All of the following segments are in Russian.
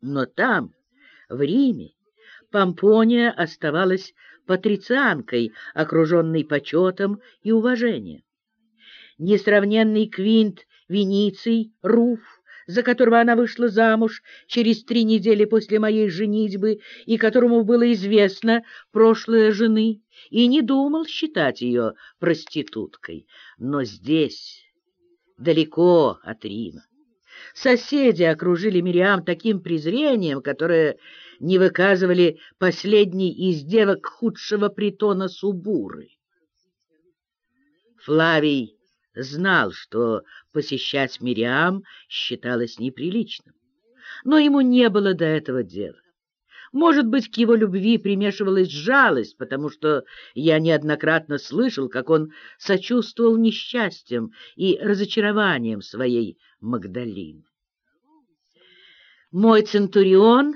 Но там, в Риме, Помпония оставалась патрицианкой, окруженной почетом и уважением. Несравненный Квинт Вениций, Руф, за которого она вышла замуж через три недели после моей женитьбы и которому было известно прошлое жены, и не думал считать ее проституткой. Но здесь, далеко от Рима, соседи окружили Мириам таким презрением, которое не выказывали последней из девок худшего притона Субуры. Флавий знал, что посещать Мириам считалось неприличным, но ему не было до этого дела. Может быть, к его любви примешивалась жалость, потому что я неоднократно слышал, как он сочувствовал несчастьем и разочарованием своей Магдалины. Мой Центурион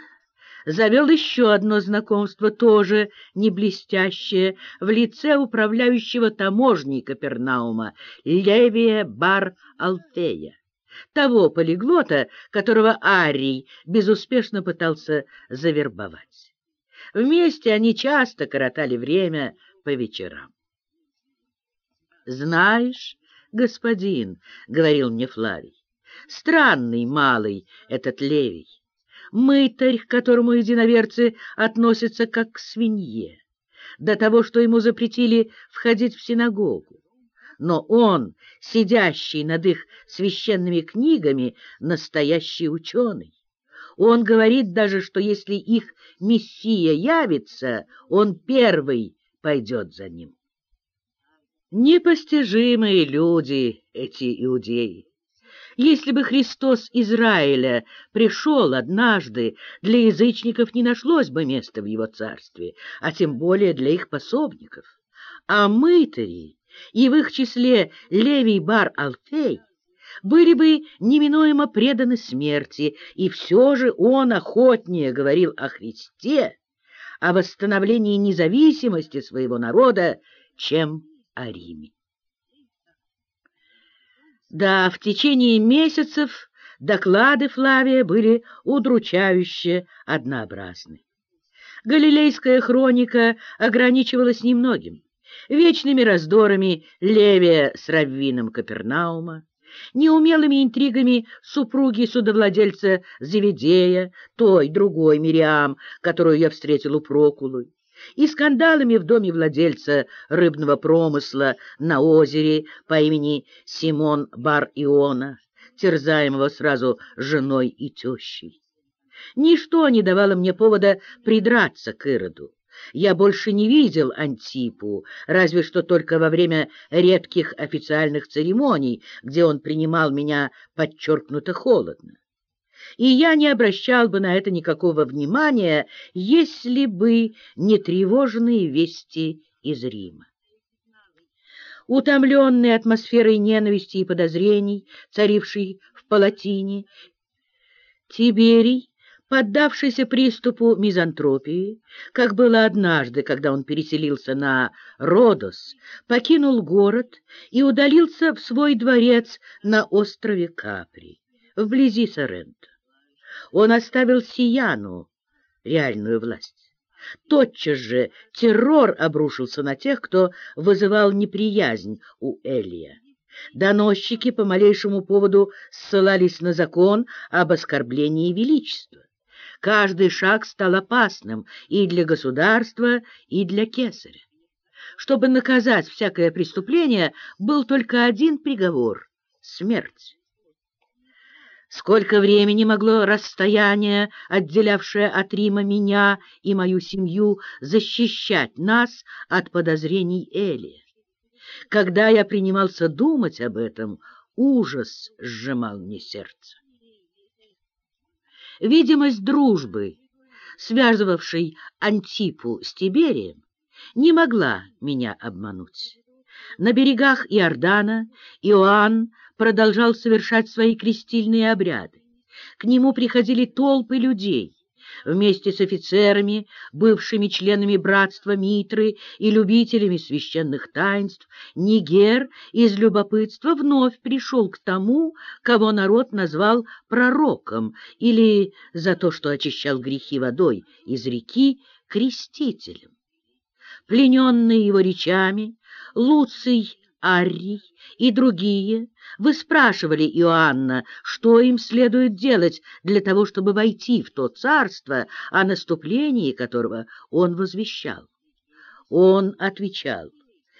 завел еще одно знакомство, тоже не блестящее, в лице управляющего таможней Капернаума Левия Бар-Алтея, того полиглота, которого Арий безуспешно пытался завербовать. Вместе они часто коротали время по вечерам. «Знаешь, господин, — говорил мне Флавий, — странный малый этот Левий мытарь, к которому единоверцы относятся как к свинье, до того, что ему запретили входить в синагогу. Но он, сидящий над их священными книгами, настоящий ученый. Он говорит даже, что если их Мессия явится, он первый пойдет за ним. Непостижимые люди эти иудеи. Если бы Христос Израиля пришел однажды, для язычников не нашлось бы места в его царстве, а тем более для их пособников. А мытари, и в их числе Левий Бар-Алфей, были бы неминуемо преданы смерти, и все же он охотнее говорил о Христе, о восстановлении независимости своего народа, чем о Риме. Да, в течение месяцев доклады Флавия были удручающе однообразны. Галилейская хроника ограничивалась немногим. Вечными раздорами Левия с раввином Капернаума, неумелыми интригами супруги судовладельца Зеведея, той, другой Мириам, которую я встретил у Прокулы, и скандалами в доме владельца рыбного промысла на озере по имени Симон Бар-Иона, терзаемого сразу женой и тещей. Ничто не давало мне повода придраться к Ироду. Я больше не видел Антипу, разве что только во время редких официальных церемоний, где он принимал меня подчеркнуто холодно и я не обращал бы на это никакого внимания, если бы не тревожные вести из Рима. Утомленный атмосферой ненависти и подозрений, царившей в Палатине, Тиберий, поддавшийся приступу мизантропии, как было однажды, когда он переселился на Родос, покинул город и удалился в свой дворец на острове Капри, вблизи Соренто. Он оставил Сияну, реальную власть. Тотчас же террор обрушился на тех, кто вызывал неприязнь у Элия. Доносчики по малейшему поводу ссылались на закон об оскорблении величества. Каждый шаг стал опасным и для государства, и для кесаря. Чтобы наказать всякое преступление, был только один приговор — смерть. Сколько времени могло расстояние, отделявшее от Рима меня и мою семью, защищать нас от подозрений Элия? Когда я принимался думать об этом, ужас сжимал мне сердце. Видимость дружбы, связывавшей Антипу с Тиберием, не могла меня обмануть. На берегах Иордана Иоанн продолжал совершать свои крестильные обряды. К нему приходили толпы людей, вместе с офицерами, бывшими членами братства Митры и любителями священных таинств, Нигер из любопытства вновь пришел к тому, кого народ назвал пророком, или за то, что очищал грехи водой из реки, крестителем. Плененные его речами, Луций Аррий и другие выспрашивали Иоанна, что им следует делать для того, чтобы войти в то царство, о наступлении которого он возвещал. Он отвечал —